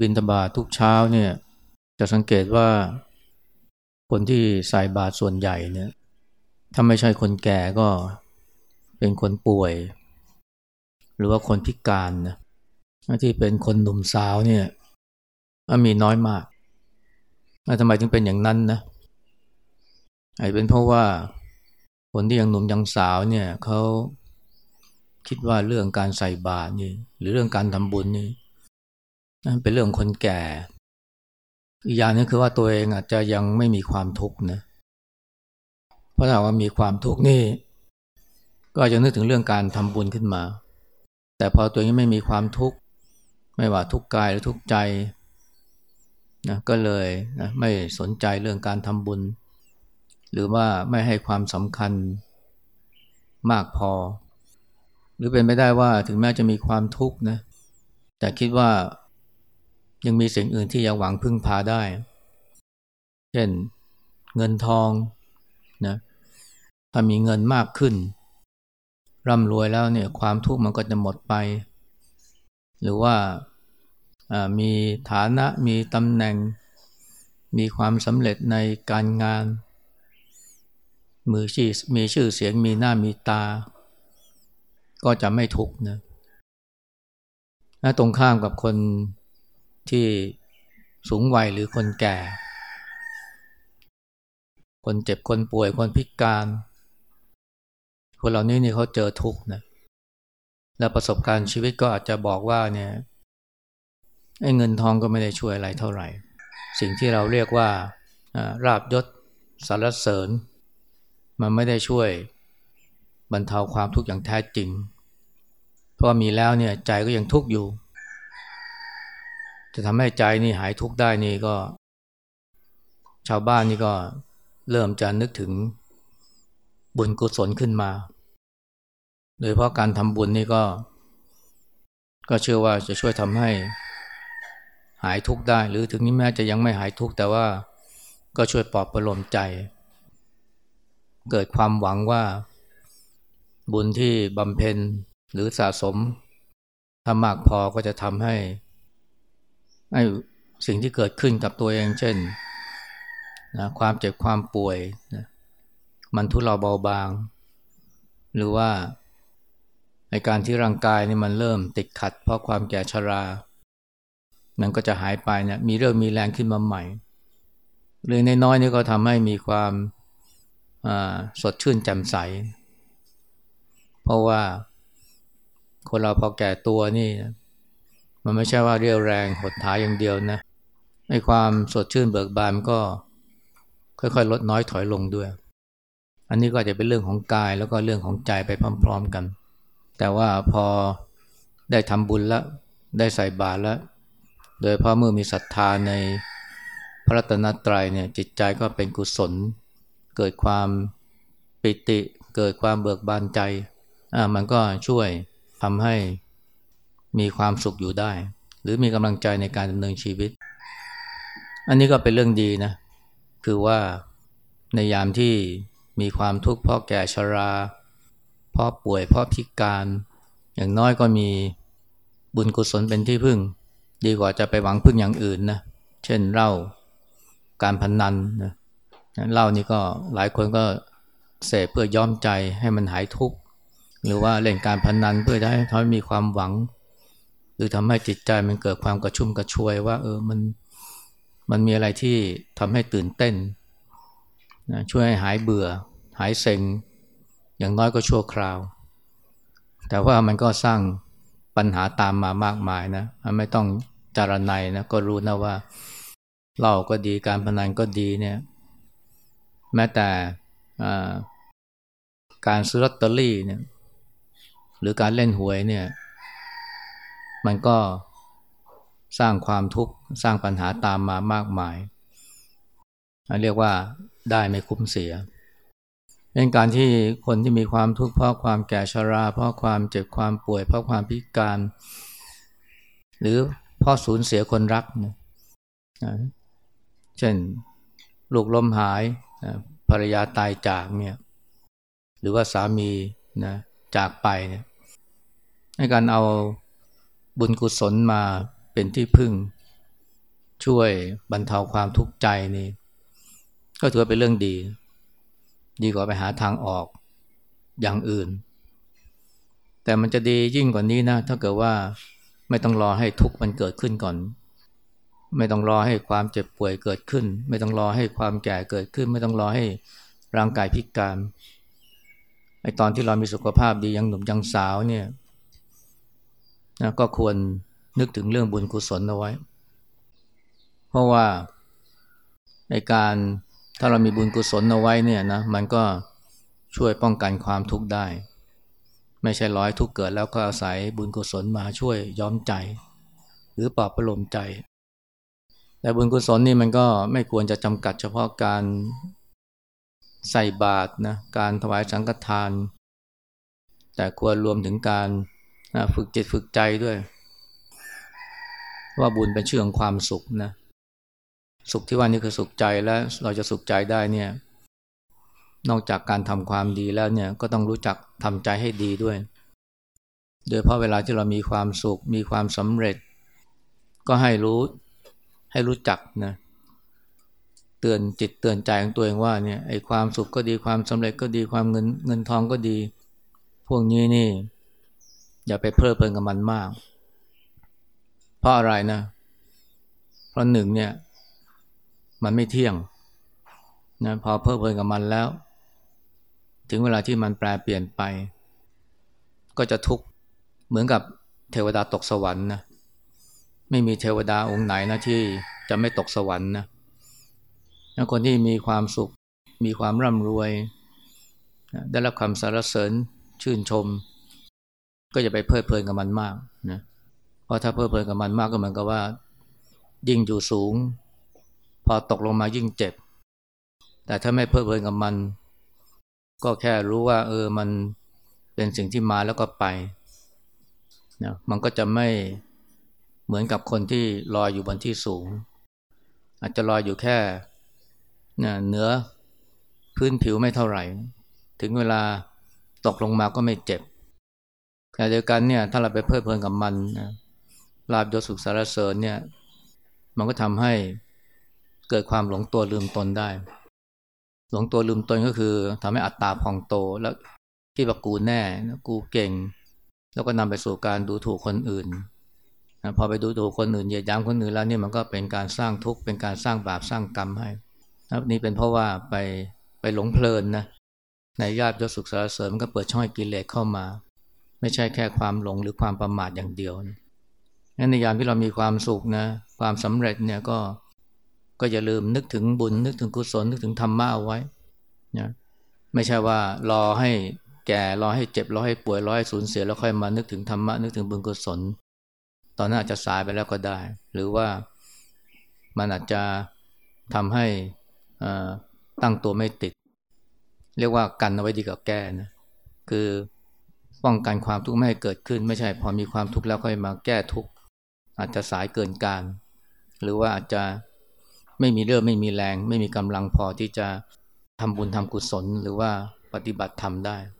บินตบาททุกเช้าเนี่ย จะสังเกตว่า คนที่ใส่บาตรส่วนใหญ่เนี่ยถ้าไม่ใช่คนแก่ก็เป็นคนป่วย หรือว่าคนพิการนะที่เป็นคนหนุ่มสาวเนี่ยมีน้อยมากทำไมถึงเป็นอย่างนั้นนะอาจเป็นเพราะว่าคนที่ยังหนุ่มยังสาวเนี่ยเขาคิดว่าเรื่องการใส่บาตรนี่หรือเรื่องการทำบุญนี่ นั่นเป็นเรื่องคนแก่ อีกอย่างนึงคือว่าตัวเองอาจจะยังไม่มีความทุกข์นะ เพราะถ้าว่ามีความทุกข์นี่ ก็อาจจะนึกถึงเรื่องการทำบุญขึ้นมา แต่พอตัวเองไม่มีความทุกข์ไม่ว่าทุกกายหรือทุกใจนะก็เลยนะไม่สนใจเรื่องการทำบุญ หรือว่าไม่ให้ความสำคัญมากพอ หรือเป็นไม่ได้ว่าถึงแม้จะมีความทุกข์นะแต่คิดว่า ยังมีสิ่งอื่นที่ยังหวังพึ่งพาได้ เช่นเงินทองนะถ้ามีเงินมากขึ้น ร่ำรวยแล้วเนี่ยความทุกข์มันก็จะหมดไป หรือว่ามีฐานะมีตำแหน่ง มีความสำเร็จในการงาน มือชีมีชื่อเสียงมีหน้ามีตา ก็จะไม่ทุกข์นะตรงข้ามกับคน ที่สูงวัยหรือคนแก่ คนเจ็บคนป่วยคนพิการ คนเหล่านี้นี่เขาเจอทุกข์นะและประสบการณ์ชีวิตก็อาจจะบอกว่าเนี่ยไอ้เงินทองก็ไม่ได้ช่วยอะไรเท่าไหร่ สิ่งที่เราเรียกว่าราบยศสารเสริญ มันไม่ได้ช่วยบรรเทาความทุกข์อย่างแท้จริง เพราะมีแล้วเนี่ยใจก็ยังทุกข์อยู่ จะทำให้ใจนี่หายทุกข์ได้นี่ก็ ชาวบ้านนี่ก็เริ่มจะนึกถึงบุญกุศลขึ้นมา โดยเพราะการทำบุญนี่ก็ ก็เชื่อว่าจะช่วยทำให้หายทุกข์ได้ หรือถึงนี้แม้จะยังไม่หายทุกข์แต่ว่าก็ช่วยปลอบประโลมใจ เกิดความหวังว่าบุญที่บำเพ็ญหรือสะสมถ้ามากพอก็จะทำให้ ให้สิ่งที่เกิดขึ้นกับตัวเองเช่นนะความเจ็บความป่วยนะมันทุเลาเบาบาง หรือว่าในการที่ร่างกายนี่มันเริ่มติดขัด เพราะความแก่ชรา มันก็จะหายไปเนี่ยมีเรื่องมีแรงขึ้นมาใหม่ เรื่องน้อยๆนี่ก็ทำให้มีความสดชื่นแจ่มใส เพราะว่าคนเราพอแก่ตัวนี่ มันไม่ใช่ว่าเรียวแรงหดทายอย่างเดียวนะในความสดชื่นเบิกบานก็ค่อยๆ ลดน้อยถอยลงด้วย อันนี้ก็จะเป็นเรื่องของกายแล้วก็เรื่องของใจไปพร้อม ๆกัน แต่ว่าพอได้ทำบุญแล้ว ได้ใส่บาตรแล้ว โดยพราะเมื่อมีศรัทธาในพระรัตนตรัยเนี่ยจิตใจก็เป็นกุศล เกิดความปิติ เกิดความเบิกบานใจอ่ามันก็ช่วยทำให้ มีความสุขอยู่ได้ หรือมีกำลังใจในการดำเนินชีวิต อันนี้ก็เป็นเรื่องดีนะ คือว่าในยามที่มีความทุกข์เพราะแก่ชราเพราะป่วยเพราะพิการ อย่างน้อยก็มีบุญกุศลเป็นที่พึ่ง ดีกว่าจะไปหวังพึ่งอย่างอื่นนะเช่นเหล้าการพนนันนะเหล้านี่ก็หลายคนก็เสพเพื่อย้อมใจให้มันหายทุกข์หรือว่าเล่นการพนนันเพื่อให้เขามีความหวัง หรือทำให้จิตใจมันเกิดความกระชุ่มกระชวยว่า เออมันมันมีอะไรที่ทำให้ตื่นเต้นนะช่วยให้หายเบื่อ หายเซ็ง อย่างน้อยก็ชั่วคราว แต่ว่ามันก็สร้างปัญหาตามมามากมายนะไม่ต้องจารณัยนะก็รู้นะว่าเหล้าก็ดีการพนันก็ดีเนี่ยแม้แต่การซื้อลอตเตอรี่เนี่ยหรือการเล่นหวยเนี่ย มันก็สร้างความทุกข์สร้างปัญหาตามมามากมาย เรียกว่าได้ไม่คุ้มเสียเป็นการที่คนที่มีความทุกข์เพราะความแก่ชรา เพราะความเจ็บความป่วย เพราะความพิการ หรือเพราะสูญเสียคนรักนะเช่นลูกล้มหายภรรยาตายจากเนี่ยหรือว่าสามีนะจากไปเนี่ยในการเอา บุญกุศลมาเป็นที่พึ่ง ช่วยบรรเทาความทุกข์ใจนี่ ก็ถือว่าเป็นเรื่องดี ดีกว่าไปหาทางออกอย่างอื่น แต่มันจะดียิ่งกว่านี้นะถ้าเกิดว่าไม่ต้องรอให้ทุกข์มันเกิดขึ้นก่อน ไม่ต้องรอให้ความเจ็บป่วยเกิดขึ้น ไม่ต้องรอให้ความแก่เกิดขึ้น ไม่ต้องรอให้ร่างกายพิการไอตอนที่เรามีสุขภาพดียังหนุ่มยังสาวเนี่ย นะก็ควรนึกถึงเรื่องบุญกุศลเอาไว้ เพราะว่าในการถ้าเรามีบุญกุศลเอาไว้เนี่ยนะมันก็ช่วยป้องกันความทุกข์ได้ ไม่ใช่ร้อยทุกเกิดแล้วก็อาศัยบุญกุศลมาช่วยย้อมใจ หรือปลอบประโลมใจ แต่บุญกุศลนี่มันก็ไม่ควรจะจำกัดเฉพาะการใส่บาตรนะการถวายสังฆทาน แต่ควรรวมถึงการ นะฝึกจิตฝึกใจด้วย ว่าบุญเป็นชื่อของความสุขนะ สุขที่ว่านี่คือสุขใจและเราจะสุขใจได้เนี่ย นอกจากการทำความดีแล้วเนี่ยก็ต้องรู้จักทำใจให้ดีด้วย โดยเพราะเวลาที่เรามีความสุข มีความสำเร็จ ก็ให้รู้ให้รู้จักนะเตือนจิตเตือนใจของตัวเองว่าเนี่ยไอ้ความสุขก็ดีความสำเร็จก็ดีความเงินเงินทองก็ดี พวกนี้นี่ อย่าไปเพลิดเพลินกับมันมาก เพราะอะไรนะ เพราะหนึ่งเนี่ย มันไม่เที่ยงนะพอเพลิดเพลินกับมันแล้ว ถึงเวลาที่มันแปลเปลี่ยนไป ก็จะทุกข์เหมือนกับเทวดาตกสวรรค์นะไม่มีเทวดาองค์ไหนนะที่จะไม่ตกสวรรค์นะนะคนที่มีความสุข มีความร่ำรวย ได้รับคำสรรเสริญชื่นชม ก็จะไปเพลิดเพลินกับมันมากนะเพราะถ้าเพลิดเพลินกับมันมากก็เหมือนกับว่า ยิ่งอยู่สูง พอตกลงมายิ่งเจ็บ แต่ถ้าไม่เพลิดเพลินกับมัน ก็แค่รู้ว่า เออมันเป็นสิ่งที่มาแล้วก็ไปนะมันก็จะไม่เหมือนกับคนที่ลอยอยู่บนที่สูง อาจจะลอยอยู่แค่เหนือพื้นผิวไม่เท่าไหร่ ถึงเวลาตกลงมาก็ไม่เจ็บ แต่เดียวกันเนี่ยถ้าเราไปเพลิดเพลินกับมันนะลาบยศสุขสารเสริญเนี่ย มันก็ทำให้เกิดความหลงตัวลืมตนได้ หลงตัวลืมตนก็คือทำให้อัตตาพองโตแล้วคิดว่ากูแน่กูเก่ง แล้วก็นำไปสู่การดูถูกคนอื่นพอไปดูถูกคนอื่นเหยียดยามคนอื่นแล้วเนี่ยมันก็เป็นการสร้างทุกข์เป็นการสร้างบาปสร้างกรรมให้นี่เป็นเพราะว่าไปไปหลงเพลินนะในญาติยศสุขสารเสริมก็เปิดช่องกิเลสเข้ามา ไม่ใช่แค่ความหลงหรือความประมาทอย่างเดียวงั้นในยามที่เรามีความสุขนะ ความสำเร็จเนี่ยก็ก็อย่าลืมนึกถึงบุญนึกถึงกุศลนึกถึงธรรมะเอาไว้นะไม่ใช่ว่ารอให้แก่รอให้เจ็บรอให้ป่วยรอให้สูญเสียแล้วค่อยมานึกถึงธรรมะนึกถึงบุญกุศล ตอนนั้นอาจจะสายไปแล้วก็ได้ หรือว่ามันอาจจะทำให้ตั้งตัวไม่ติด เรียกว่ากันเอาไว้ดีกว่าแก้นะคือ ป้องกันความทุกข์ไม่ให้เกิดขึ้น ไม่ใช่พอมีความทุกข์แล้วค่อยมาแก้ทุกข์อาจจะสายเกินการ หรือว่าอาจจะไม่มีเรื่องไม่มีแรง ไม่มีกำลังพอที่จะทำบุญทำกุศล หรือว่าปฏิบัติธรรมได้